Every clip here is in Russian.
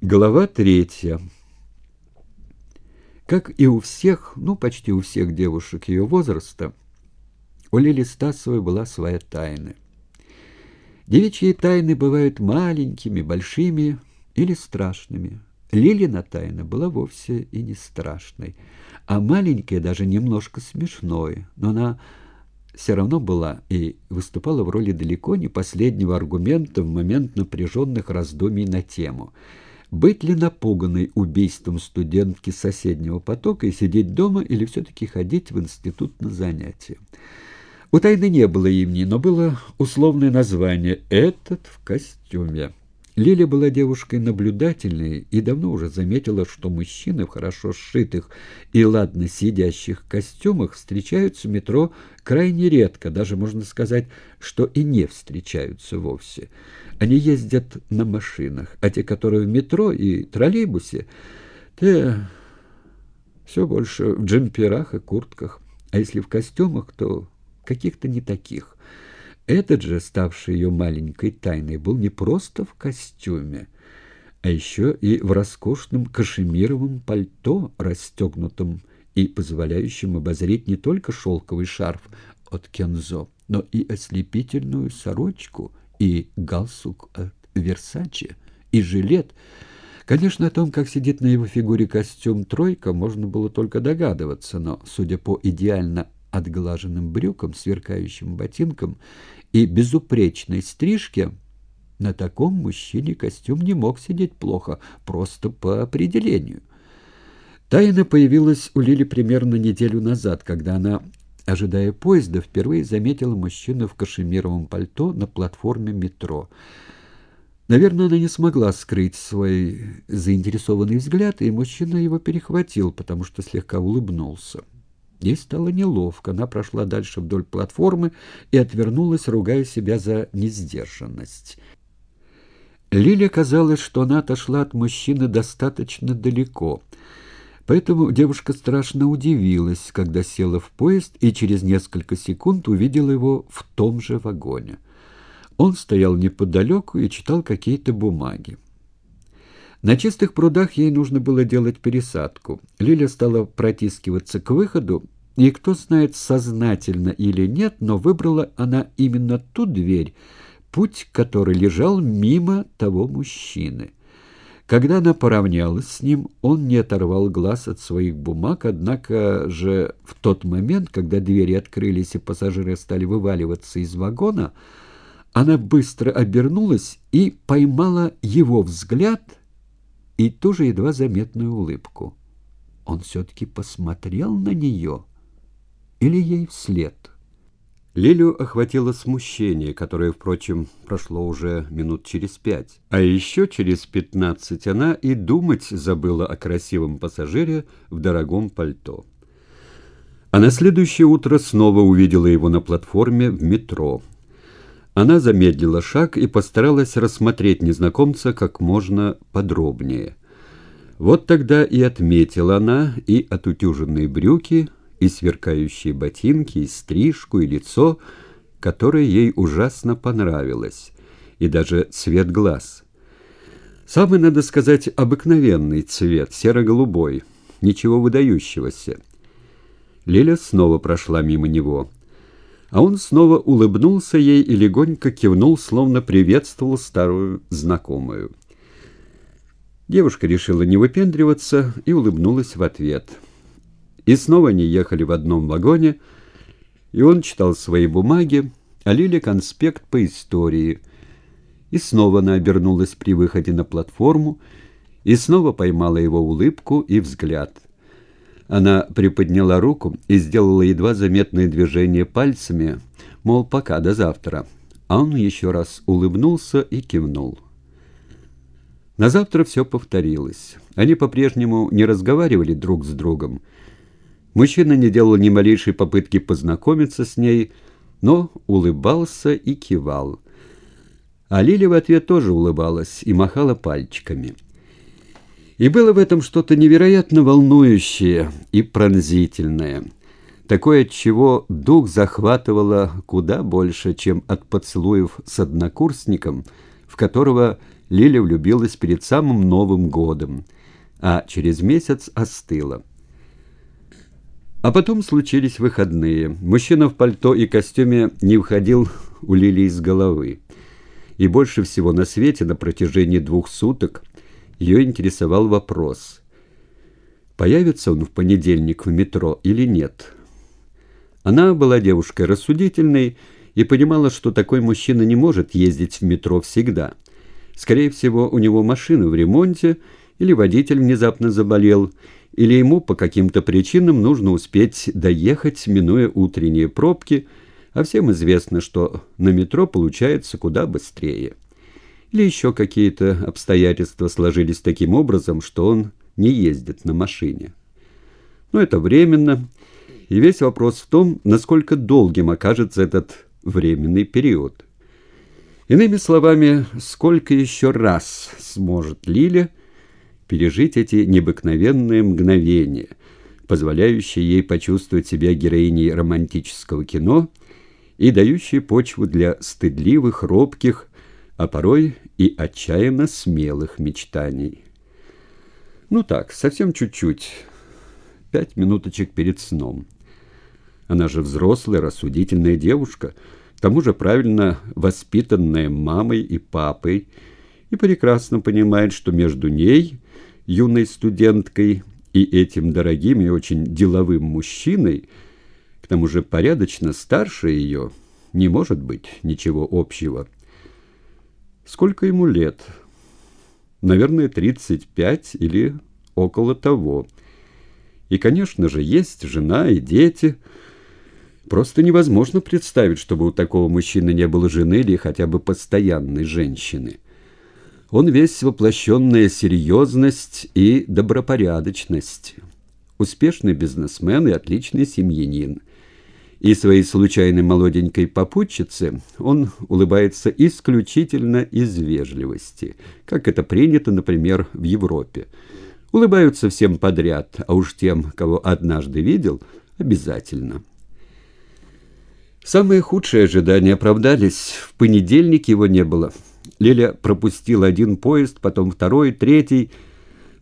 Глава третья. Как и у всех, ну, почти у всех девушек ее возраста, у Лили Стасовой была своя тайна. Девичьи тайны бывают маленькими, большими или страшными. Лилина тайна была вовсе и не страшной, а маленькая даже немножко смешной, но она все равно была и выступала в роли далеко не последнего аргумента в момент напряженных раздумий на тему – быть ли напуганной убийством студентки соседнего потока и сидеть дома или все-таки ходить в институт на занятия? У тайны не было имени, но было условное название «Этот в костюме». Лиля была девушкой наблюдательной и давно уже заметила, что мужчины в хорошо сшитых и ладно сидящих костюмах встречаются в метро крайне редко, даже можно сказать, что и не встречаются вовсе. Они ездят на машинах, а те, которые в метро и троллейбусе, те все больше в джемперах и куртках, а если в костюмах, то каких-то не таких. Этот же, ставший ее маленькой тайной, был не просто в костюме, а еще и в роскошном кашемировом пальто, расстегнутом и позволяющем обозреть не только шелковый шарф от Кензо, но и ослепительную сорочку, и галстук от Версаче, и жилет. Конечно, о том, как сидит на его фигуре костюм «тройка», можно было только догадываться, но, судя по идеально отглаженным брюкам, сверкающим ботинкам и безупречной стрижке, на таком мужчине костюм не мог сидеть плохо, просто по определению. Тайна появилась у Лили примерно неделю назад, когда она, ожидая поезда, впервые заметила мужчину в кашемировом пальто на платформе метро. Наверное, она не смогла скрыть свой заинтересованный взгляд, и мужчина его перехватил, потому что слегка улыбнулся. Ей стало неловко. Она прошла дальше вдоль платформы и отвернулась, ругая себя за несдержанность. Лиле казалось, что она отошла от мужчины достаточно далеко. Поэтому девушка страшно удивилась, когда села в поезд и через несколько секунд увидела его в том же вагоне. Он стоял неподалеку и читал какие-то бумаги. На чистых прудах ей нужно было делать пересадку. Лиля стала протискиваться к выходу, и кто знает, сознательно или нет, но выбрала она именно ту дверь, путь который лежал мимо того мужчины. Когда она поравнялась с ним, он не оторвал глаз от своих бумаг, однако же в тот момент, когда двери открылись и пассажиры стали вываливаться из вагона, она быстро обернулась и поймала его взгляд — и ту же едва заметную улыбку. Он все-таки посмотрел на нее или ей вслед? Лилю охватило смущение, которое, впрочем, прошло уже минут через пять. А еще через пятнадцать она и думать забыла о красивом пассажире в дорогом пальто. А на следующее утро снова увидела его на платформе в метро. Она замедлила шаг и постаралась рассмотреть незнакомца как можно подробнее. Вот тогда и отметила она и отутюженные брюки, и сверкающие ботинки, и стрижку, и лицо, которое ей ужасно понравилось, и даже цвет глаз. Самый, надо сказать, обыкновенный цвет, серо-голубой, ничего выдающегося. Лиля снова прошла мимо него — а он снова улыбнулся ей и легонько кивнул, словно приветствовал старую знакомую. Девушка решила не выпендриваться и улыбнулась в ответ. И снова они ехали в одном вагоне, и он читал свои бумаги, а Лиля конспект по истории. И снова она обернулась при выходе на платформу, и снова поймала его улыбку и взгляд — она приподняла руку и сделала едва заметное движение пальцами, мол, пока, до завтра. А он еще раз улыбнулся и кивнул. На завтра все повторилось. Они по-прежнему не разговаривали друг с другом. Мужчина не делал ни малейшей попытки познакомиться с ней, но улыбался и кивал. А Лиля в ответ тоже улыбалась и махала пальчиками. И было в этом что-то невероятно волнующее и пронзительное. Такое, от чего дух захватывало куда больше, чем от поцелуев с однокурсником, в которого Лиля влюбилась перед самым Новым годом, а через месяц остыла. А потом случились выходные. Мужчина в пальто и костюме не входил у Лили из головы. И больше всего на свете на протяжении двух суток ее интересовал вопрос, появится он в понедельник в метро или нет. Она была девушкой рассудительной и понимала, что такой мужчина не может ездить в метро всегда. Скорее всего, у него машина в ремонте, или водитель внезапно заболел, или ему по каким-то причинам нужно успеть доехать, минуя утренние пробки, а всем известно, что на метро получается куда быстрее. Или еще какие-то обстоятельства сложились таким образом, что он не ездит на машине. Но это временно, и весь вопрос в том, насколько долгим окажется этот временный период. Иными словами, сколько еще раз сможет Лиля пережить эти необыкновенные мгновения, позволяющие ей почувствовать себя героиней романтического кино и дающие почву для стыдливых, робких, а порой и отчаянно смелых мечтаний. Ну так, совсем чуть-чуть, пять минуточек перед сном. Она же взрослая, рассудительная девушка, к тому же правильно воспитанная мамой и папой, и прекрасно понимает, что между ней, юной студенткой, и этим дорогим и очень деловым мужчиной, к тому же порядочно старше ее, не может быть ничего общего. Сколько ему лет? Наверное, 35 или около того. И, конечно же, есть жена и дети – Просто невозможно представить, чтобы у такого мужчины не было жены или хотя бы постоянной женщины. Он весь воплощенная серьезность и добропорядочность. Успешный бизнесмен и отличный семьянин. И своей случайной молоденькой попутчице он улыбается исключительно из вежливости, как это принято, например, в Европе. Улыбаются всем подряд, а уж тем, кого однажды видел, обязательно. Самые худшие ожидания оправдались. В понедельник его не было. Лиля пропустила один поезд, потом второй, третий,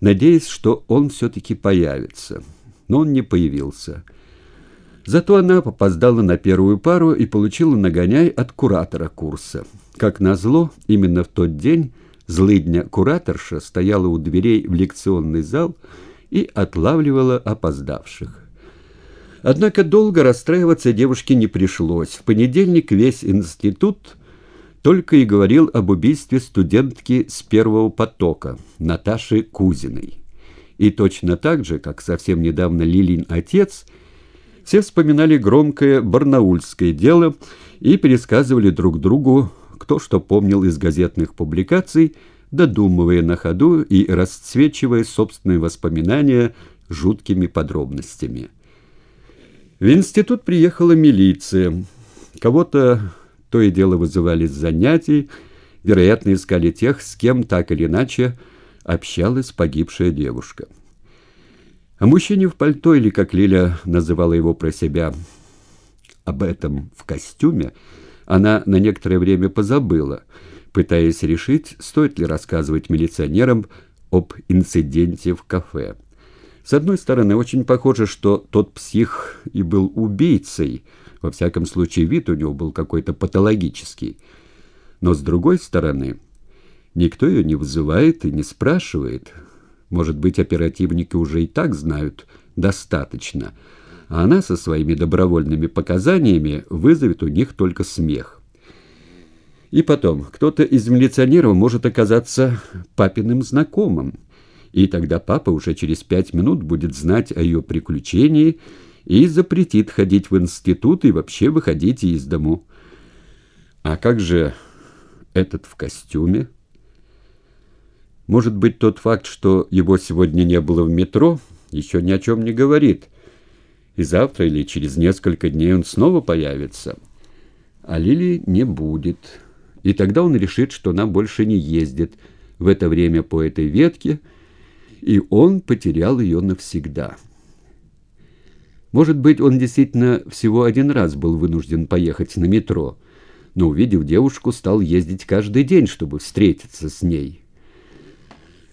надеясь, что он все-таки появится. Но он не появился. Зато она попоздала на первую пару и получила нагоняй от куратора курса. Как назло, именно в тот день злыдня кураторша стояла у дверей в лекционный зал и отлавливала опоздавших. Однако долго расстраиваться девушке не пришлось. В понедельник весь институт только и говорил об убийстве студентки с первого потока, Наташи Кузиной. И точно так же, как совсем недавно Лилин отец, все вспоминали громкое барнаульское дело и пересказывали друг другу, кто что помнил из газетных публикаций, додумывая на ходу и расцвечивая собственные воспоминания жуткими подробностями. В институт приехала милиция. Кого-то то и дело вызывали с занятий, вероятно, искали тех, с кем так или иначе общалась погибшая девушка. О мужчине в пальто, или, как Лиля называла его про себя, об этом в костюме, она на некоторое время позабыла, пытаясь решить, стоит ли рассказывать милиционерам об инциденте в кафе. С одной стороны, очень похоже, что тот псих и был убийцей, во всяком случае вид у него был какой-то патологический. Но с другой стороны, никто ее не вызывает и не спрашивает. Может быть, оперативники уже и так знают достаточно, а она со своими добровольными показаниями вызовет у них только смех. И потом, кто-то из милиционеров может оказаться папиным знакомым, и тогда папа уже через пять минут будет знать о ее приключении и запретит ходить в институт и вообще выходить из дому. А как же этот в костюме? Может быть, тот факт, что его сегодня не было в метро, еще ни о чем не говорит. И завтра или через несколько дней он снова появится. А Лили не будет. И тогда он решит, что она больше не ездит в это время по этой ветке, и он потерял ее навсегда. Может быть, он действительно всего один раз был вынужден поехать на метро, но, увидев девушку, стал ездить каждый день, чтобы встретиться с ней.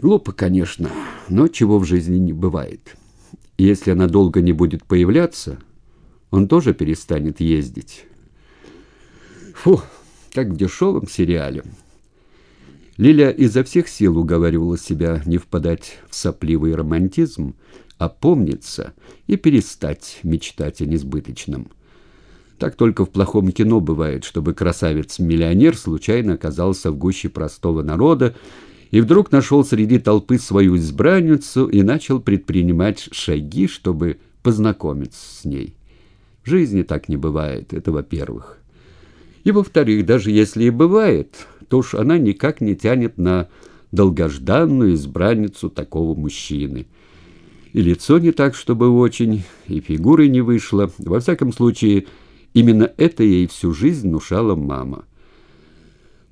Глупо, конечно, но чего в жизни не бывает. Если она долго не будет появляться, он тоже перестанет ездить. Фу, как в дешевом сериале. Лиля изо всех сил уговаривала себя не впадать в сопливый романтизм, а помниться и перестать мечтать о несбыточном. Так только в плохом кино бывает, чтобы красавец-миллионер случайно оказался в гуще простого народа и вдруг нашел среди толпы свою избранницу и начал предпринимать шаги, чтобы познакомиться с ней. В жизни так не бывает, это во-первых. И во-вторых, даже если и бывает, то уж она никак не тянет на долгожданную избранницу такого мужчины. И лицо не так, чтобы очень, и фигуры не вышло. Во всяком случае, именно это ей всю жизнь внушала мама.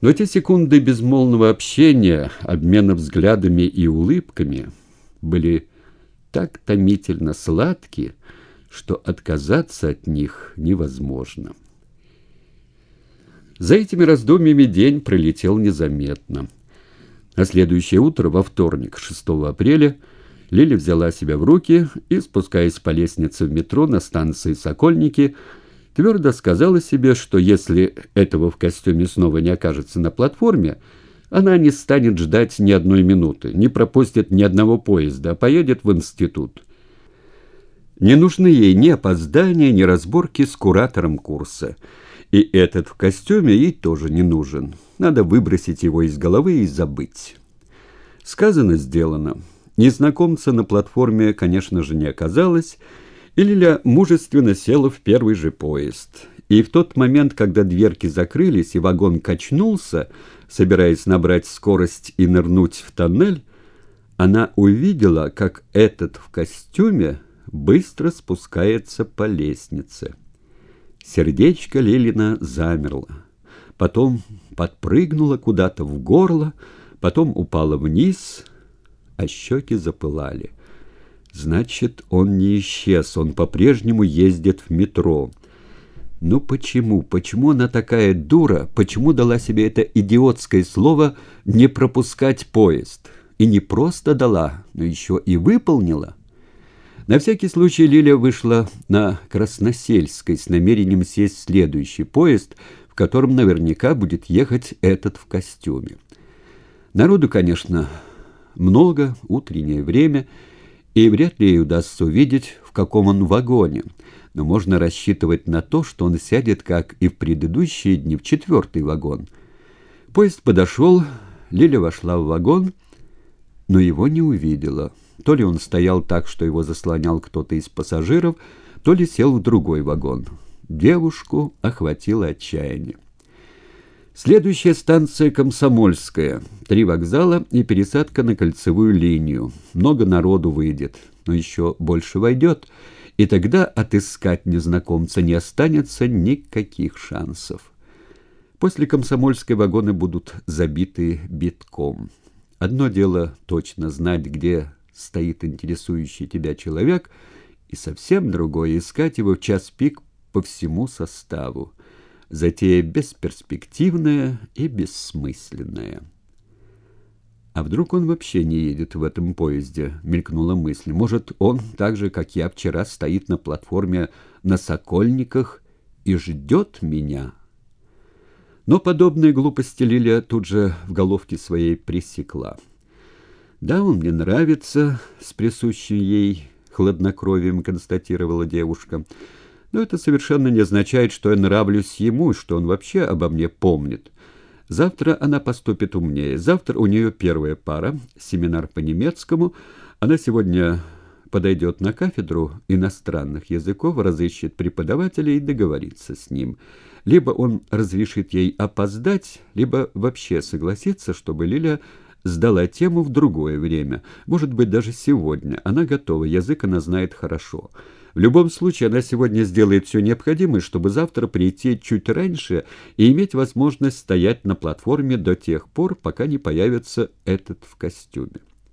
Но эти секунды безмолвного общения, обмена взглядами и улыбками были так томительно сладкие, что отказаться от них невозможно. За этими раздумьями день пролетел незаметно. На следующее утро, во вторник, 6 апреля, Лиля взяла себя в руки и, спускаясь по лестнице в метро на станции «Сокольники», твердо сказала себе, что если этого в костюме снова не окажется на платформе, она не станет ждать ни одной минуты, не пропустит ни одного поезда, а поедет в институт. Не нужны ей ни опоздания, ни разборки с куратором курса – и этот в костюме ей тоже не нужен. Надо выбросить его из головы и забыть. Сказано, сделано. Незнакомца на платформе, конечно же, не оказалось, и мужественно села в первый же поезд. И в тот момент, когда дверки закрылись и вагон качнулся, собираясь набрать скорость и нырнуть в тоннель, она увидела, как этот в костюме быстро спускается по лестнице. Сердечко Лилина замерло, потом подпрыгнуло куда-то в горло, потом упало вниз, а щеки запылали. Значит, он не исчез, он по-прежнему ездит в метро. Ну почему, почему она такая дура, почему дала себе это идиотское слово «не пропускать поезд»? И не просто дала, но еще и выполнила. На всякий случай Лиля вышла на Красносельской с намерением сесть в следующий поезд, в котором наверняка будет ехать этот в костюме. Народу, конечно, много, утреннее время, и вряд ли ей удастся увидеть, в каком он вагоне, но можно рассчитывать на то, что он сядет, как и в предыдущие дни, в четвертый вагон. Поезд подошел, Лиля вошла в вагон, но его не увидела. То ли он стоял так, что его заслонял кто-то из пассажиров, то ли сел в другой вагон. Девушку охватило отчаяние. Следующая станция Комсомольская. Три вокзала и пересадка на кольцевую линию. Много народу выйдет, но еще больше войдет, и тогда отыскать незнакомца не останется никаких шансов. После Комсомольской вагоны будут забиты битком. Одно дело точно знать, где стоит интересующий тебя человек, и совсем другое — искать его в час пик по всему составу. Затея бесперспективная и бессмысленная. «А вдруг он вообще не едет в этом поезде?» — мелькнула мысль. «Может, он, так же, как я вчера, стоит на платформе на Сокольниках и ждет меня?» Но подобные глупости Лилия тут же в головке своей пресекла. «Да, он мне нравится», — с присущим ей хладнокровием констатировала девушка. «Но это совершенно не означает, что я нравлюсь ему, что он вообще обо мне помнит. Завтра она поступит умнее. Завтра у нее первая пара, семинар по немецкому. Она сегодня подойдет на кафедру иностранных языков, разыщет преподавателя и договорится с ним. Либо он разрешит ей опоздать, либо вообще согласится, чтобы Лиля сдала тему в другое время, может быть, даже сегодня. Она готова, язык она знает хорошо. В любом случае, она сегодня сделает все необходимое, чтобы завтра прийти чуть раньше и иметь возможность стоять на платформе до тех пор, пока не появится этот в костюме.